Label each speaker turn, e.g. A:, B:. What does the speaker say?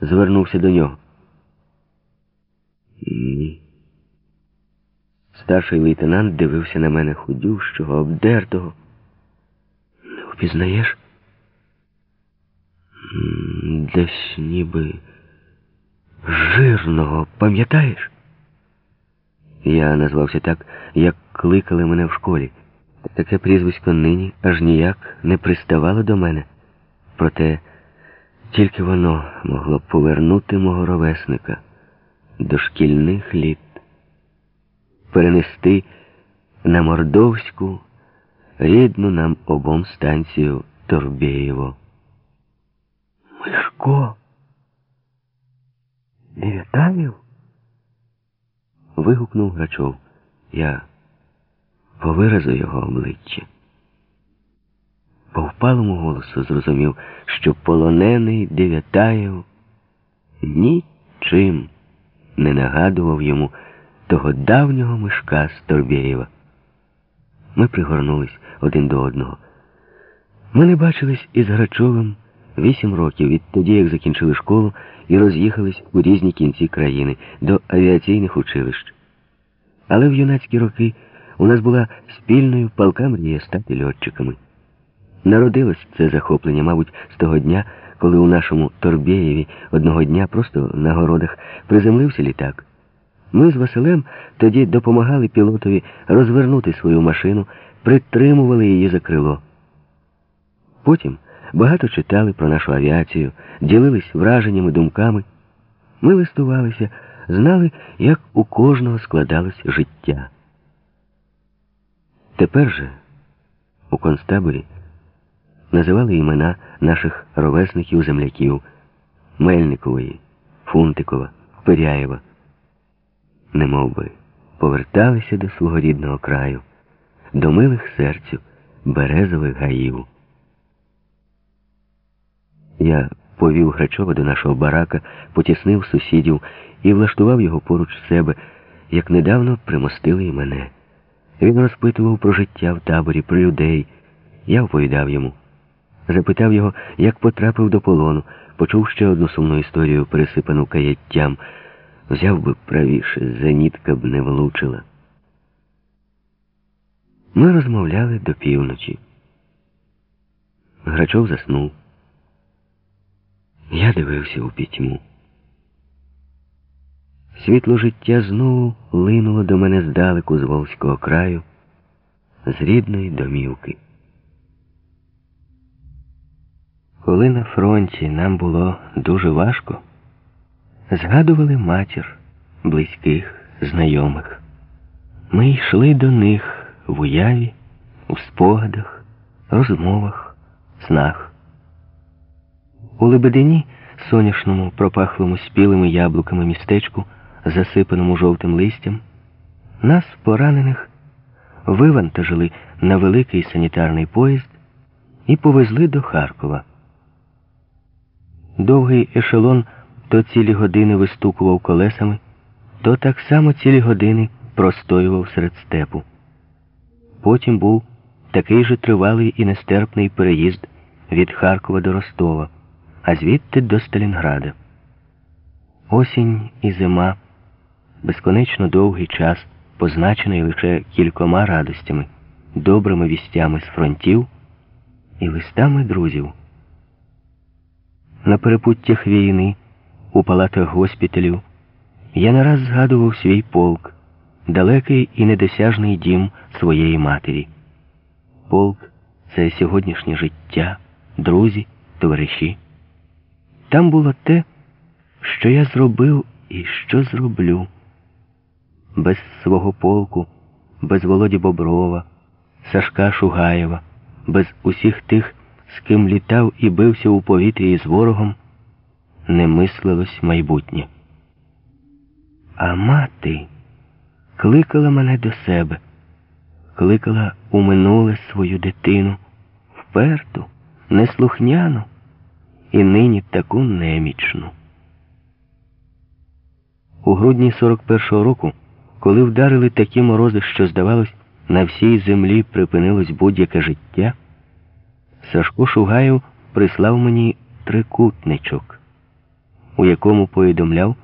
A: звернувся до нього. Ні. Старший лейтенант дивився на мене худющого, обдертого. Не впізнаєш? Десь ніби жирного, пам'ятаєш? Я назвався так, як кликали мене в школі. Таке прізвисько нині аж ніяк не приставало до мене. Проте тільки воно могло повернути мого ровесника до шкільних літ, перенести на Мордовську рідну нам обом станцію Торбєєво. Мишко. Дев'ятаєв? вигукнув Грачов. Я по виразу його обличчя. По впалому голосу зрозумів, що полонений Дев'ятаєв нічим не нагадував йому того давнього мишка з Торбєєва. Ми пригорнулись один до одного. Ми не бачились із Грачовим вісім років відтоді, як закінчили школу і роз'їхались у різні кінці країни до авіаційних училищ. Але в юнацькі роки у нас була спільною палка мрія стати льотчиками. Народилось це захоплення, мабуть, з того дня, коли у нашому Торбєєві одного дня просто на городах приземлився літак. Ми з Василем тоді допомагали пілотові розвернути свою машину, притримували її за крило. Потім багато читали про нашу авіацію, ділились враженнями, думками. Ми листувалися, знали, як у кожного складалось життя. Тепер же у концтаборі називали імена наших ровесників земляків Мельникової, Фунтикова, Пиряєва. Немов би поверталися до свого рідного краю, до милих серцю березових гаїв. Я повів Грачова до нашого барака, потіснив сусідів і влаштував його поруч себе, як недавно примостили і мене. Він розпитував про життя в таборі, про людей. Я оповідав йому. Запитав його, як потрапив до полону, почув ще одну сумну історію, пересипану каяттям. Взяв би правіше, зенітка б не влучила. Ми розмовляли до півночі. Грачов заснув. Я дивився у пітьму. Світло життя знову линуло до мене здалеку з Волзького краю, з рідної домівки. Коли на фронті нам було дуже важко, згадували матір, близьких, знайомих. Ми йшли до них в уяві, у спогадах, розмовах, снах. У Лебедині, соняшному, пропахлому спілими яблуками містечку, засипаному жовтим листям, нас, поранених, вивантажили на великий санітарний поїзд і повезли до Харкова. Довгий ешелон то цілі години вистукував колесами, то так само цілі години простоював серед степу. Потім був такий же тривалий і нестерпний переїзд від Харкова до Ростова, а звідти до Сталінграда. Осінь і зима, безконечно довгий час, позначений лише кількома радостями, добрими вістями з фронтів і листами друзів. На перепуттях війни, у палатах госпіталів, я не раз згадував свій полк, далекий і недосяжний дім своєї матері. Полк це сьогоднішнє життя, друзі, товариші. Там було те, що я зробив і що зроблю. Без свого полку, без Володі Боброва, Сашка Шугаєва, без усіх тих з ким літав і бився у повітрі із ворогом, не мислилось майбутнє. А мати кликала мене до себе, кликала у минуле свою дитину, вперту, неслухняну і нині таку немічну. У грудні 41-го року, коли вдарили такі морози, що, здавалось, на всій землі припинилось будь-яке життя. Сашко Шугаєв прислав мені трикутничок. у якому повідомляв,